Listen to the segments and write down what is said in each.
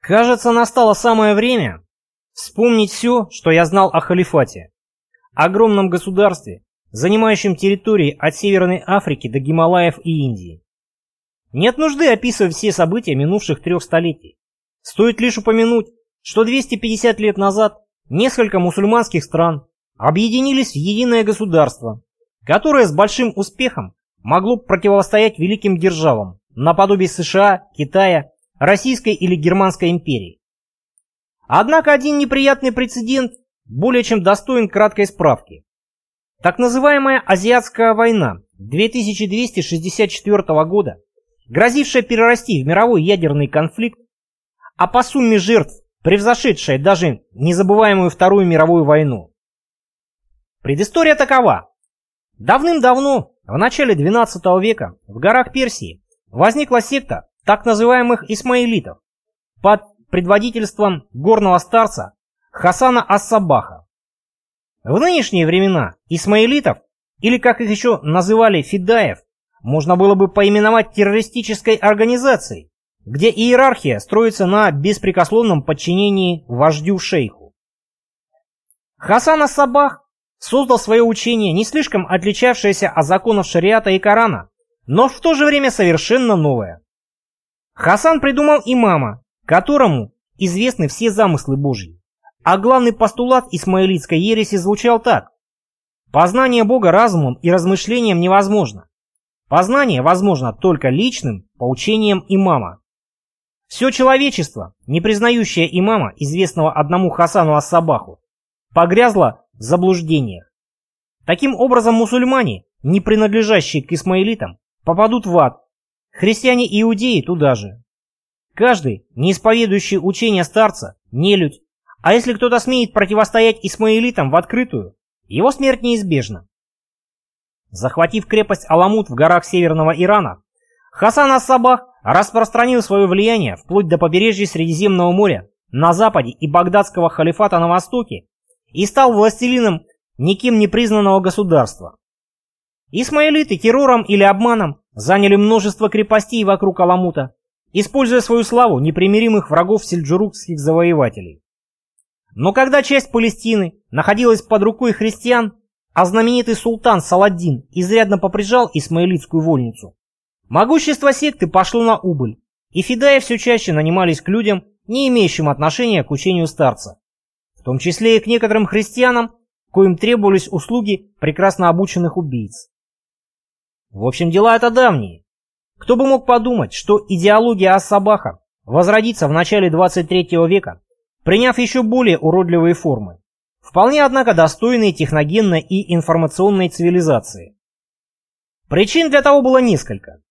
Кажется, настало самое время вспомнить все, что я знал о халифате. Огромном государстве, занимающем территории от Северной Африки до Гималаев и Индии. Нет нужды описывать все события минувших трех столетий. Стоит лишь упомянуть, что 250 лет назад несколько мусульманских стран объединились в единое государство, которое с большим успехом могло противостоять великим державам, наподобие США, Китая Российской или Германской империи. Однако один неприятный прецедент более чем достоин краткой справки. Так называемая Азиатская война 2264 года, грозившая перерасти в мировой ядерный конфликт, а по сумме жертв превзошедшая даже незабываемую Вторую мировую войну. Предыстория такова. Давным-давно, в начале XII века, в горах Персии возникла секта так называемых исмаилитов под предводительством горного старца Хасана Ас-Сабаха. В нынешние времена исмаилитов, или как их еще называли фидаев, можно было бы поименовать террористической организацией, где иерархия строится на беспрекословном подчинении вождю-шейху. Хасан Ас-Сабах создал свое учение, не слишком отличавшееся от законов шариата и Корана, но в то же время совершенно новое. Хасан придумал имама, которому известны все замыслы Божьи. А главный постулат исмаилитской ереси звучал так. Познание Бога разумом и размышлением невозможно. Познание возможно только личным поучением имама. Все человечество, не признающее имама, известного одному Хасану Ас-Сабаху, погрязло в заблуждениях. Таким образом мусульмане, не принадлежащие к исмаилитам, попадут в ад, Христиане и иудеи туда же. Каждый, не исповедующий учение старца, не людь. А если кто-то смеет противостоять исмаилитам в открытую, его смерть неизбежна. Захватив крепость Аламут в горах северного Ирана, Хасан ас-Сабах распространил свое влияние вплоть до побережья Средиземного моря на западе и багдадского халифата на востоке и стал властелином никем не признанного государства. Исмаилиты террором или обманом заняли множество крепостей вокруг Аламута, используя свою славу непримиримых врагов сельджурукских завоевателей. Но когда часть Палестины находилась под рукой христиан, а знаменитый султан Саладдин изрядно поприжал Исмаилитскую вольницу, могущество секты пошло на убыль, и фидаи все чаще нанимались к людям, не имеющим отношения к учению старца, в том числе и к некоторым христианам, коим требовались услуги прекрасно обученных убийц. В общем, дела это давние. Кто бы мог подумать, что идеология Ас-Сабаха возродится в начале 23 века, приняв еще более уродливые формы, вполне, однако, достойные техногенной и информационной цивилизации. Причин для того было несколько.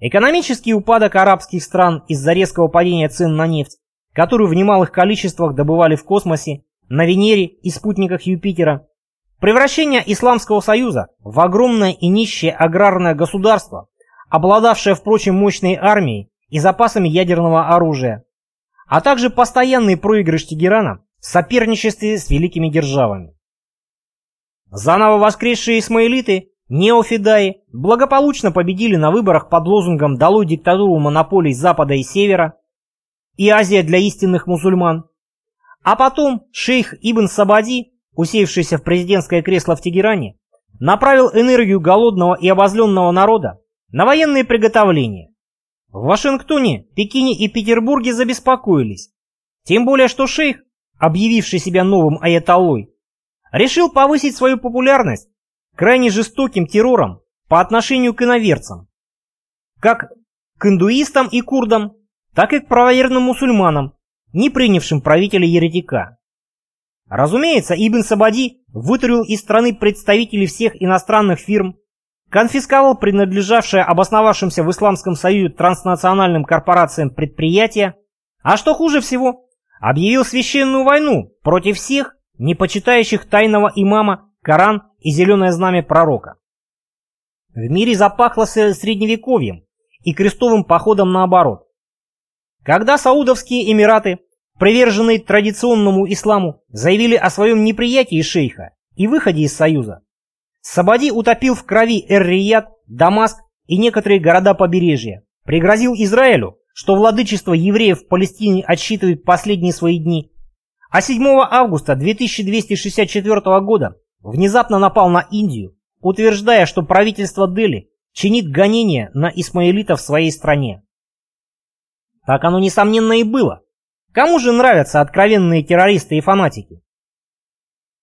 Экономический упадок арабских стран из-за резкого падения цен на нефть, которую в немалых количествах добывали в космосе, на Венере и спутниках Юпитера, Превращение Исламского Союза в огромное и нищее аграрное государство, обладавшее, впрочем, мощной армией и запасами ядерного оружия, а также постоянный проигрыш Тегерана в соперничестве с великими державами. Заново воскресшие исмаилиты, неофидаи, благополучно победили на выборах под лозунгом «Долой диктатуру монополий Запада и Севера» и «Азия для истинных мусульман», а потом шейх Ибн Сабади усевшийся в президентское кресло в Тегеране, направил энергию голодного и обозленного народа на военные приготовления. В Вашингтоне, Пекине и Петербурге забеспокоились. Тем более, что шейх, объявивший себя новым аятоллой, решил повысить свою популярность крайне жестоким террором по отношению к иноверцам. Как к индуистам и курдам, так и к правоверным мусульманам, не принявшим правителя еретика. Разумеется, Ибн Сабади вытурил из страны представителей всех иностранных фирм, конфисковал принадлежавшее обосновавшимся в Исламском Союзе транснациональным корпорациям предприятия, а что хуже всего, объявил священную войну против всех, не почитающих тайного имама, Коран и зеленое знамя пророка. В мире запахло средневековьем и крестовым походом наоборот. Когда Саудовские Эмираты приверженные традиционному исламу, заявили о своем неприятии шейха и выходе из Союза. Сабади утопил в крови Эр-Рияд, Дамаск и некоторые города побережья, пригрозил Израилю, что владычество евреев в Палестине отсчитывает последние свои дни, а 7 августа 2264 года внезапно напал на Индию, утверждая, что правительство Дели чинит гонения на исмаилитов в своей стране. Так оно, несомненно, и было. Кому же нравятся откровенные террористы и фанатики?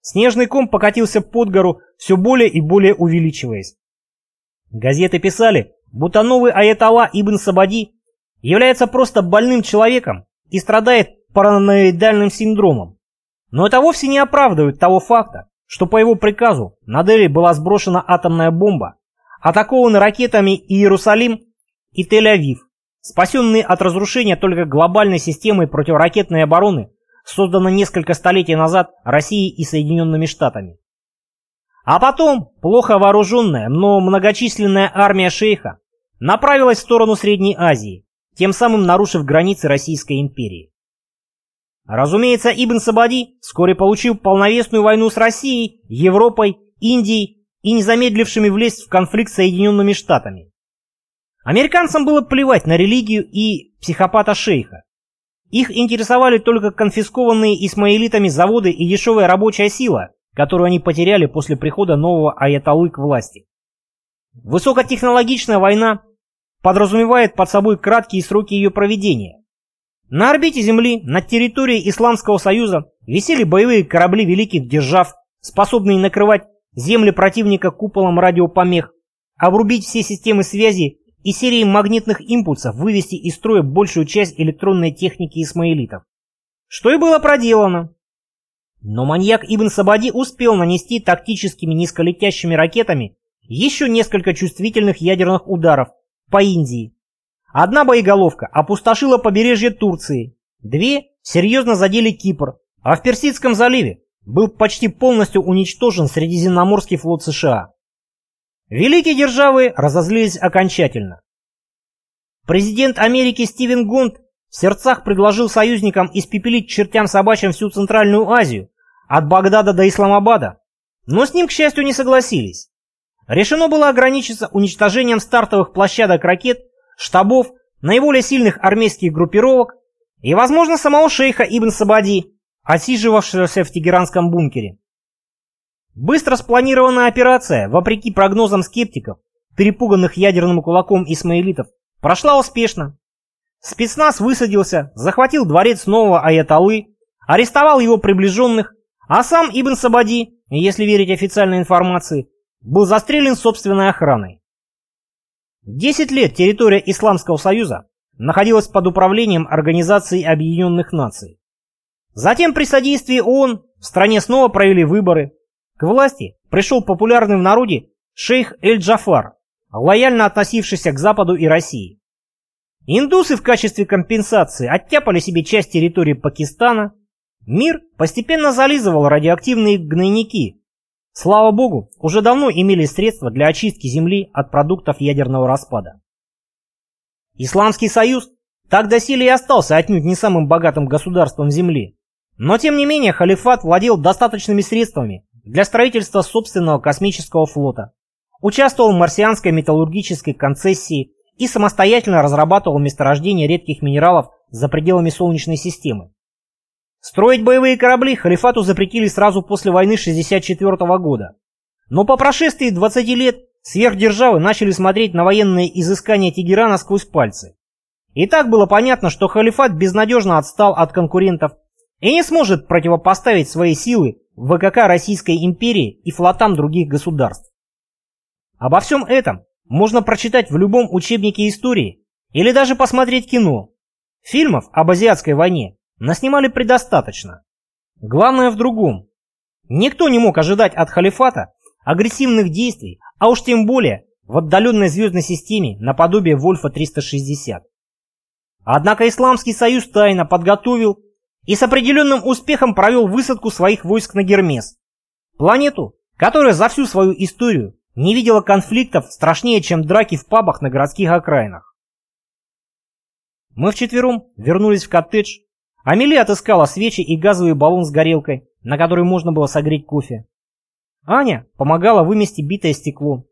Снежный ком покатился под гору, все более и более увеличиваясь. Газеты писали, будто новый аятолла Ибн Сабади является просто больным человеком и страдает параноидальным синдромом. Но это вовсе не оправдывает того факта, что по его приказу на Дели была сброшена атомная бомба, атакованы ракетами и Иерусалим, и Тель-Авив, спасенные от разрушения только глобальной системой противоракетной обороны, созданной несколько столетий назад Россией и Соединенными Штатами. А потом плохо вооруженная, но многочисленная армия шейха направилась в сторону Средней Азии, тем самым нарушив границы Российской империи. Разумеется, Ибн Сабади вскоре получил полновесную войну с Россией, Европой, Индией и не замедлившими влезть в конфликт с Соединенными Штатами. Американцам было плевать на религию и психопата-шейха. Их интересовали только конфискованные исмаилитами заводы и дешевая рабочая сила, которую они потеряли после прихода нового аятоллы к власти. Высокотехнологичная война подразумевает под собой краткие сроки ее проведения. На орбите Земли, над территорией Исламского Союза, висели боевые корабли великих держав, способные накрывать земли противника куполом радиопомех, обрубить все системы связи и серией магнитных импульсов вывести из строя большую часть электронной техники исмаилитов. Что и было проделано. Но маньяк Ибн Сабади успел нанести тактическими низколетящими ракетами еще несколько чувствительных ядерных ударов по Индии. Одна боеголовка опустошила побережье Турции, две серьезно задели Кипр, а в Персидском заливе был почти полностью уничтожен Средиземноморский флот США. Великие державы разозлились окончательно. Президент Америки Стивен Гонт в сердцах предложил союзникам испепелить чертям собачьим всю Центральную Азию, от Багдада до Исламабада, но с ним, к счастью, не согласились. Решено было ограничиться уничтожением стартовых площадок ракет, штабов, наиболее сильных армейских группировок и, возможно, самого шейха Ибн Сабади, отсиживавшегося в тегеранском бункере. Быстро спланированная операция, вопреки прогнозам скептиков, перепуганных ядерным кулаком исмаилитов, прошла успешно. Спецназ высадился, захватил дворец нового аятоллы, арестовал его приближенных, а сам Ибн Сабади, если верить официальной информации, был застрелен собственной охраной. Десять лет территория Исламского Союза находилась под управлением Организации Объединенных Наций. Затем при содействии ООН в стране снова провели выборы. К власти пришел популярный в народе шейх Эль-Джафар, лояльно относившийся к Западу и России. Индусы в качестве компенсации оттяпали себе часть территории Пакистана. Мир постепенно зализывал радиоактивные гнойники. Слава богу, уже давно имели средства для очистки Земли от продуктов ядерного распада. Исламский Союз так доселе и остался отнюдь не самым богатым государством Земли. Но тем не менее халифат владел достаточными средствами для строительства собственного космического флота, участвовал в марсианской металлургической концессии и самостоятельно разрабатывал месторождения редких минералов за пределами Солнечной системы. Строить боевые корабли халифату запретили сразу после войны 64 -го года. Но по прошествии 20 лет сверхдержавы начали смотреть на военные изыскания Тегерана сквозь пальцы. И так было понятно, что халифат безнадежно отстал от конкурентов и не сможет противопоставить свои силы ВКК Российской империи и флотам других государств. Обо всем этом можно прочитать в любом учебнике истории или даже посмотреть кино. Фильмов об азиатской войне наснимали предостаточно. Главное в другом. Никто не мог ожидать от халифата агрессивных действий, а уж тем более в отдаленной звездной системе наподобие Вольфа-360. Однако Исламский Союз тайно подготовил и с определенным успехом провел высадку своих войск на Гермес. Планету, которая за всю свою историю не видела конфликтов страшнее, чем драки в пабах на городских окраинах. Мы вчетвером вернулись в коттедж. Амели отыскала свечи и газовый баллон с горелкой, на который можно было согреть кофе. Аня помогала вымести битое стекло.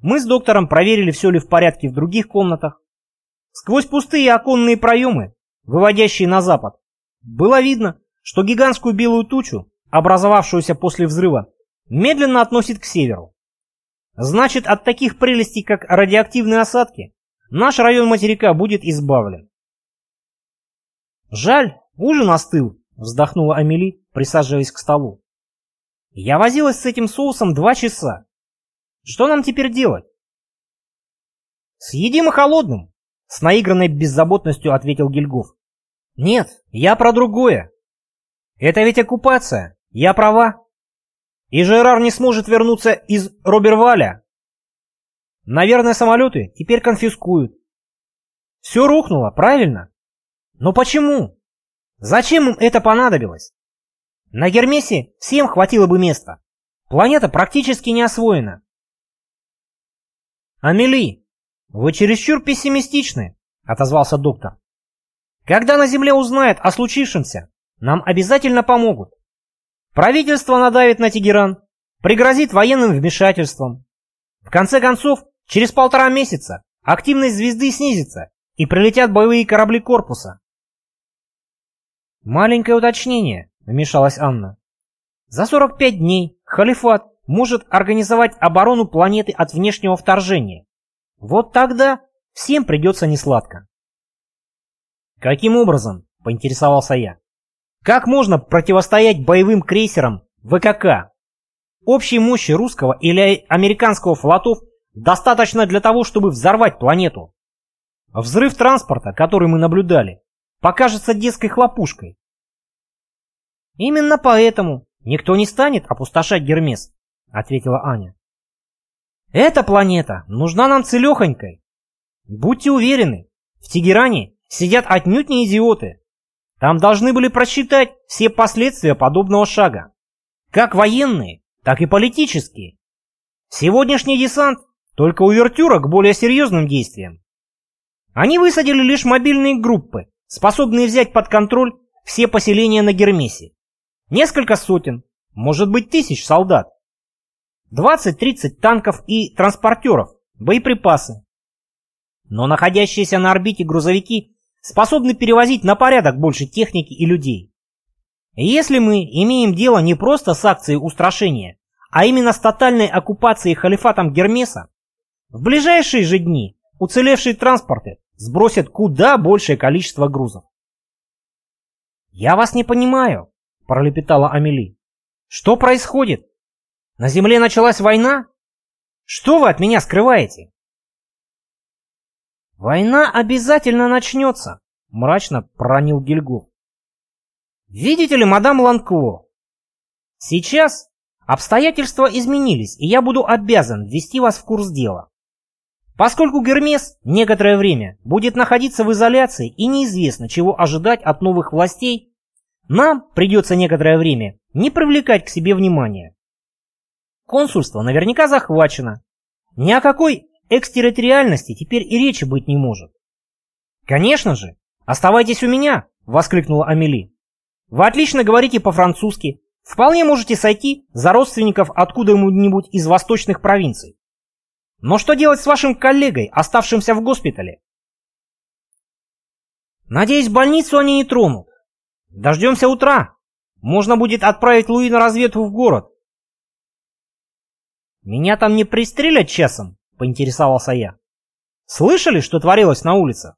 Мы с доктором проверили, все ли в порядке в других комнатах. Сквозь пустые оконные проемы, выводящие на запад, было видно, что гигантскую белую тучу, образовавшуюся после взрыва, медленно относит к северу. Значит, от таких прелестей, как радиоактивные осадки, наш район материка будет избавлен. «Жаль, ужин остыл», — вздохнула Амели, присаживаясь к столу. «Я возилась с этим соусом два часа. Что нам теперь делать?» «Съедим и холодным», — с наигранной беззаботностью ответил Гильгоф. «Нет, я про другое. Это ведь оккупация, я права. И Жерар не сможет вернуться из Роберваля. Наверное, самолеты теперь конфискуют. Все рухнуло, правильно? Но почему? Зачем им это понадобилось? На Гермесе всем хватило бы места. Планета практически не освоена. «Амели, вы чересчур пессимистичны», — отозвался доктор. «Когда на Земле узнают о случившемся, нам обязательно помогут. Правительство надавит на Тегеран, пригрозит военным вмешательством. В конце концов, через полтора месяца активность звезды снизится и прилетят боевые корабли корпуса. Маленькое уточнение, вмешалась Анна. За 45 дней халифат может организовать оборону планеты от внешнего вторжения. Вот тогда всем придется несладко. Каким образом, поинтересовался я. Как можно противостоять боевым крейсерам ВКК? Общей мощи русского или американского флотов достаточно для того, чтобы взорвать планету. Взрыв транспорта, который мы наблюдали, покажется детской хлопушкой. Именно поэтому никто не станет опустошать Гермес, ответила Аня. Эта планета нужна нам целехонькой. Будьте уверены, в Тегеране сидят отнюдь не идиоты. Там должны были просчитать все последствия подобного шага. Как военные, так и политические. Сегодняшний десант только увертюра к более серьезным действиям. Они высадили лишь мобильные группы, способные взять под контроль все поселения на Гермесе. Несколько сотен, может быть тысяч солдат. 20-30 танков и транспортеров, боеприпасы. Но находящиеся на орбите грузовики способны перевозить на порядок больше техники и людей. Если мы имеем дело не просто с акцией устрашения, а именно с тотальной оккупацией халифатом Гермеса, в ближайшие же дни уцелевшие транспорты сбросят куда большее количество грузов. «Я вас не понимаю», — пролепетала Амели. «Что происходит? На Земле началась война? Что вы от меня скрываете?» «Война обязательно начнется», — мрачно проронил Гильгоф. «Видите ли, мадам Ланкло, сейчас обстоятельства изменились, и я буду обязан ввести вас в курс дела. Поскольку Гермес некоторое время будет находиться в изоляции и неизвестно, чего ожидать от новых властей, нам придется некоторое время не привлекать к себе внимания. Консульство наверняка захвачено. Ни о какой экстерриториальности теперь и речи быть не может. «Конечно же! Оставайтесь у меня!» — воскликнула Амели. «Вы отлично говорите по-французски. Вполне можете сойти за родственников откуда-нибудь из восточных провинций. Но что делать с вашим коллегой, оставшимся в госпитале?» «Надеюсь, больницу они не тронут. Дождемся утра. Можно будет отправить Луи на разведку в город. Меня там не пристрелят часом?» — поинтересовался я. «Слышали, что творилось на улице?»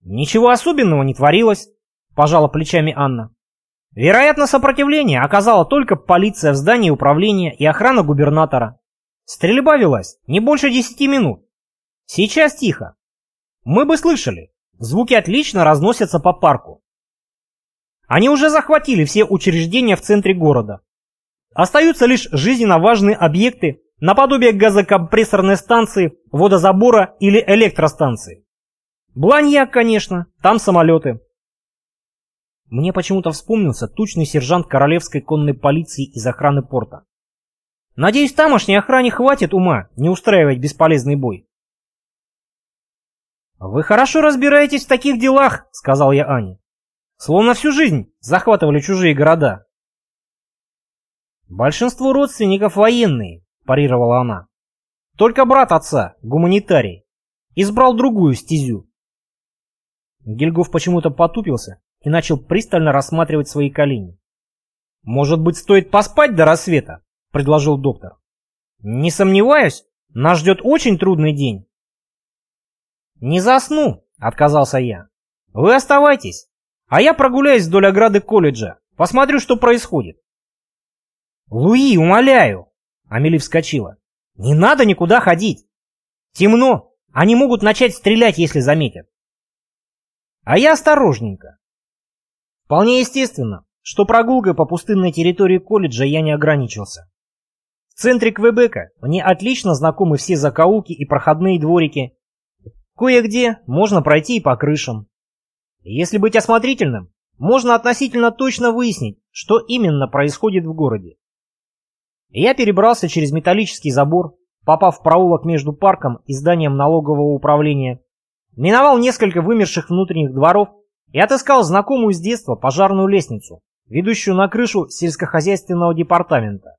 «Ничего особенного не творилось», — пожала плечами Анна. «Вероятно, сопротивление оказала только полиция в здании управления и охрана губернатора. Стрельба велась не больше десяти минут. Сейчас тихо. Мы бы слышали, звуки отлично разносятся по парку. Они уже захватили все учреждения в центре города. Остаются лишь жизненно важные объекты наподобие газокомпрессорной станции, водозабора или электростанции. Бланьяк, конечно, там самолеты. Мне почему-то вспомнился тучный сержант королевской конной полиции из охраны порта. Надеюсь, тамошней охране хватит ума не устраивать бесполезный бой. «Вы хорошо разбираетесь в таких делах», — сказал я Ане. «Словно всю жизнь захватывали чужие города». Большинство родственников военные, парировала она. Только брат отца, гуманитарий. избрал другую стезю. Гильгоф почему-то потупился и начал пристально рассматривать свои колени. «Может быть, стоит поспать до рассвета?» — предложил доктор. «Не сомневаюсь, нас ждет очень трудный день». «Не засну», — отказался я. «Вы оставайтесь, а я прогуляюсь вдоль ограды колледжа, посмотрю, что происходит». «Луи, умоляю!» — Амели вскочила. «Не надо никуда ходить! Темно, они могут начать стрелять, если заметят». А я осторожненько. Вполне естественно, что прогулкой по пустынной территории колледжа я не ограничился. В центре Квебека мне отлично знакомы все закоулки и проходные дворики. Кое-где можно пройти и по крышам. Если быть осмотрительным, можно относительно точно выяснить, что именно происходит в городе. Я перебрался через металлический забор, попав в проулок между парком и зданием налогового управления, миновал несколько вымерших внутренних дворов и отыскал знакомую с детства пожарную лестницу, ведущую на крышу сельскохозяйственного департамента.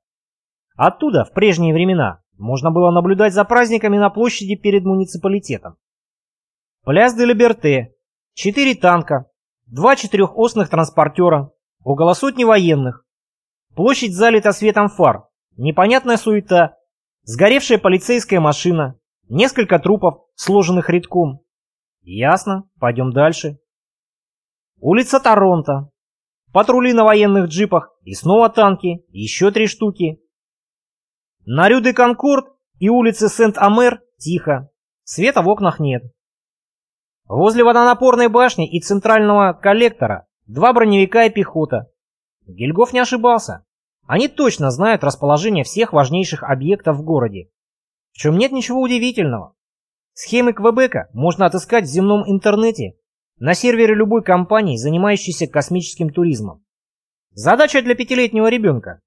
Оттуда, в прежние времена, можно было наблюдать за праздниками на площади перед муниципалитетом. Пляс де Либерте, четыре танка, два четырехосных транспортера, около сотни военных. Площадь залита светом фар, непонятная суета, сгоревшая полицейская машина, несколько трупов, сложенных рядком. Ясно, пойдем дальше. Улица Торонто. Патрули на военных джипах и снова танки, еще три штуки. На Рю Конкорд и улице Сент-Амер тихо, света в окнах нет. Возле водонапорной башни и центрального коллектора два броневика и пехота. Гильгоф не ошибался. Они точно знают расположение всех важнейших объектов в городе. В чем нет ничего удивительного. Схемы Квебека можно отыскать в земном интернете на сервере любой компании, занимающейся космическим туризмом. Задача для пятилетнего ребенка.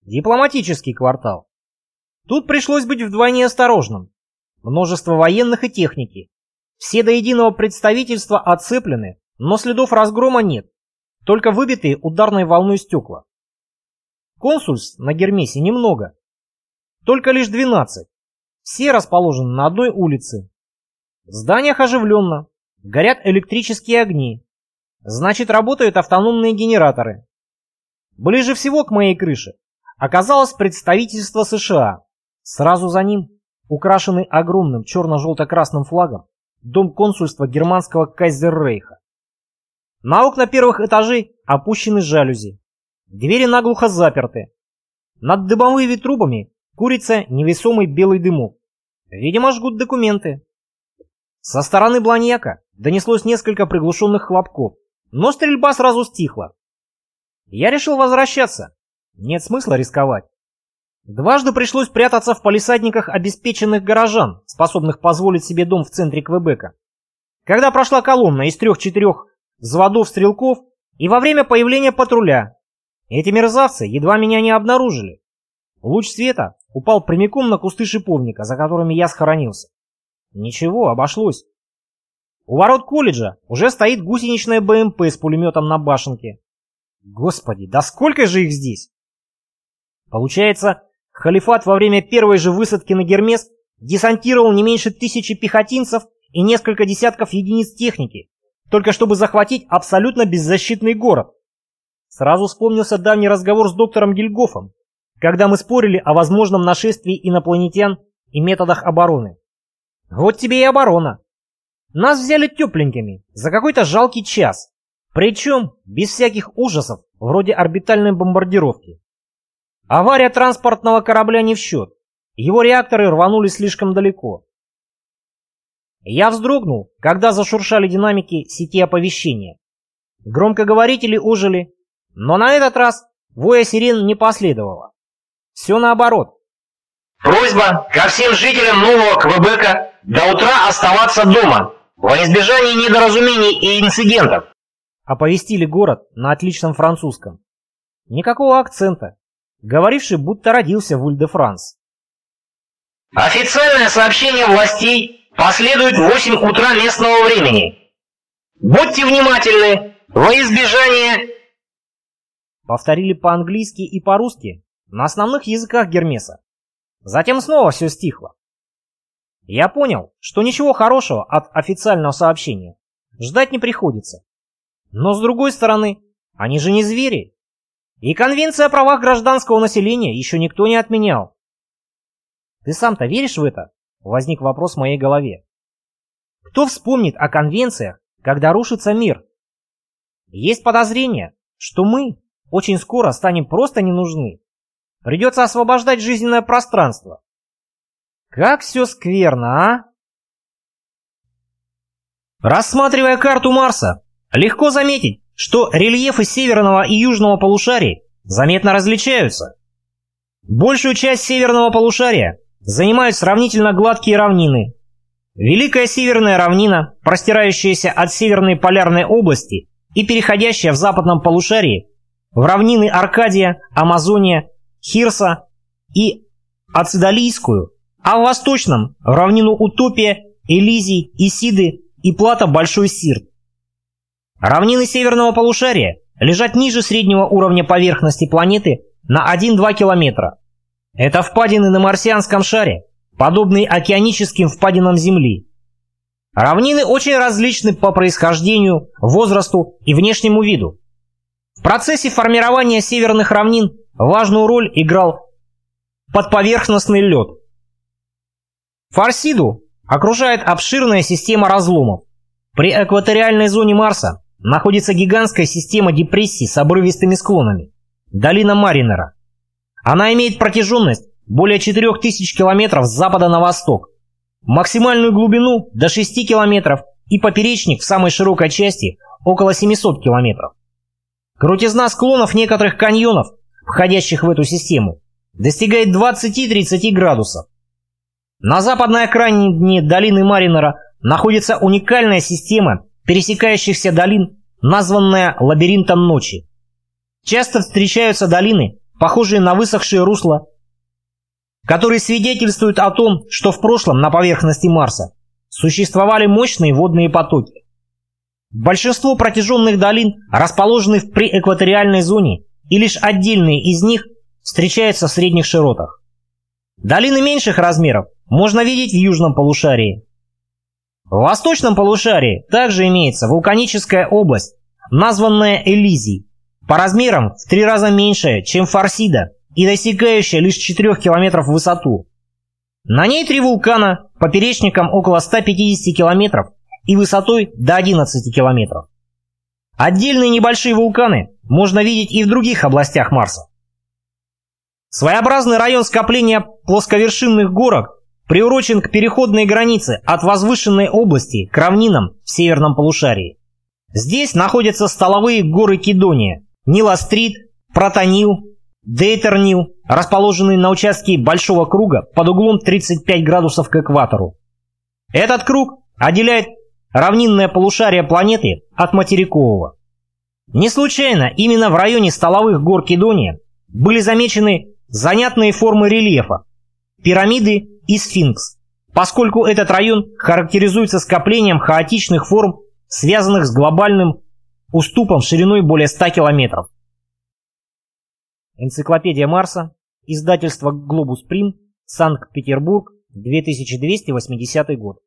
Дипломатический квартал. Тут пришлось быть вдвойне осторожным. Множество военных и техники. Все до единого представительства отцеплены, но следов разгрома нет. Только выбитые ударной волной стекла. Консульств на Гермесе немного. Только лишь 12. Все расположены на одной улице. В зданиях оживленно. Горят электрические огни. Значит, работают автономные генераторы. Ближе всего к моей крыше оказалось представительство США. Сразу за ним, украшенный огромным черно-желто-красным флагом, дом консульства германского Кайзеррейха. На окна первых этажей опущены жалюзи. Двери наглухо заперты. Над дымовыми трубами курится невесомый белый дымок. Видимо, жгут документы. Со стороны Бланьяка донеслось несколько приглушенных хлопков, но стрельба сразу стихла. Я решил возвращаться. Нет смысла рисковать. Дважды пришлось прятаться в палисадниках обеспеченных горожан, способных позволить себе дом в центре Квебека. Когда прошла колонна из трех-четырех взводов стрелков и во время появления патруля, эти мерзавцы едва меня не обнаружили. Луч света упал прямиком на кусты шиповника, за которыми я схоронился. Ничего, обошлось. У ворот колледжа уже стоит гусеничная БМП с пулеметом на башенке. Господи, да сколько же их здесь? Получается, халифат во время первой же высадки на Гермес десантировал не меньше тысячи пехотинцев и несколько десятков единиц техники, только чтобы захватить абсолютно беззащитный город. Сразу вспомнился давний разговор с доктором Гильгофом, когда мы спорили о возможном нашествии инопланетян и методах обороны. Вот тебе и оборона. Нас взяли тепленькими за какой-то жалкий час, причем без всяких ужасов, вроде орбитальной бомбардировки. Авария транспортного корабля не в счет, его реакторы рванули слишком далеко. Я вздрогнул, когда зашуршали динамики сети оповещения. Громкоговорители ожили, но на этот раз воя сирен не последовало. Все наоборот. Просьба ко всем жителям Нового Квебека до утра оставаться дома, во избежание недоразумений и инцидентов. Оповестили город на отличном французском. Никакого акцента. Говоривший, будто родился в Уль-де-Франс. Официальное сообщение властей последует в 8 утра местного времени. Будьте внимательны во избежание Повторили по-английски и по-русски на основных языках Гермеса. Затем снова все стихло. Я понял, что ничего хорошего от официального сообщения ждать не приходится. Но с другой стороны, они же не звери. И Конвенция о правах гражданского населения еще никто не отменял. Ты сам-то веришь в это? Возник вопрос в моей голове. Кто вспомнит о конвенциях, когда рушится мир? Есть подозрение, что мы очень скоро станем просто не нужны. Придется освобождать жизненное пространство. Как все скверно, а? Рассматривая карту Марса, легко заметить, что рельефы северного и южного полушарий заметно различаются. Большую часть северного полушария занимают сравнительно гладкие равнины. Великая северная равнина, простирающаяся от северной полярной области и переходящая в западном полушарии в равнины Аркадия, Амазония, Хирса и Ацидалийскую, а в восточном – в равнину Утопия, Элизий, Исиды и плата Большой Сирт. Равнины северного полушария лежат ниже среднего уровня поверхности планеты на 1-2 километра. Это впадины на марсианском шаре, подобные океаническим впадинам Земли. Равнины очень различны по происхождению, возрасту и внешнему виду. Процессе формирования северных равнин важную роль играл подповерхностный лед. Фарсиду окружает обширная система разломов. При экваториальной зоне Марса находится гигантская система депрессий с обрывистыми склонами – долина Маринера. Она имеет протяженность более 4000 километров с запада на восток, максимальную глубину до 6 километров и поперечник в самой широкой части около 700 километров. Крутизна склонов некоторых каньонов, входящих в эту систему, достигает 20-30 градусов. На западной окраине долины Маринера находится уникальная система пересекающихся долин, названная лабиринтом ночи. Часто встречаются долины, похожие на высохшие русла, которые свидетельствуют о том, что в прошлом на поверхности Марса существовали мощные водные потоки. Большинство протяженных долин расположены в преэкваториальной зоне, и лишь отдельные из них встречаются в средних широтах. Долины меньших размеров можно видеть в южном полушарии. В восточном полушарии также имеется вулканическая область, названная Элизий, по размерам в три раза меньшая, чем Фарсида и достигающая лишь 4 километров в высоту. На ней три вулкана поперечником около 150 километров и высотой до 11 километров. Отдельные небольшие вулканы можно видеть и в других областях Марса. Своеобразный район скопления плосковершинных горок приурочен к переходной границе от возвышенной области к равнинам в северном полушарии. Здесь находятся столовые горы Кедония, Нилострит, Протонил, Дейтернил, расположенные на участке большого круга под углом 35 градусов к экватору. Этот круг отделяет равнинное полушарие планеты от материкового. Не случайно именно в районе столовых гор Кедония были замечены занятные формы рельефа, пирамиды и сфинкс, поскольку этот район характеризуется скоплением хаотичных форм, связанных с глобальным уступом шириной более 100 километров. Энциклопедия Марса, издательство «Глобус Прим», Санкт-Петербург, 2280 год.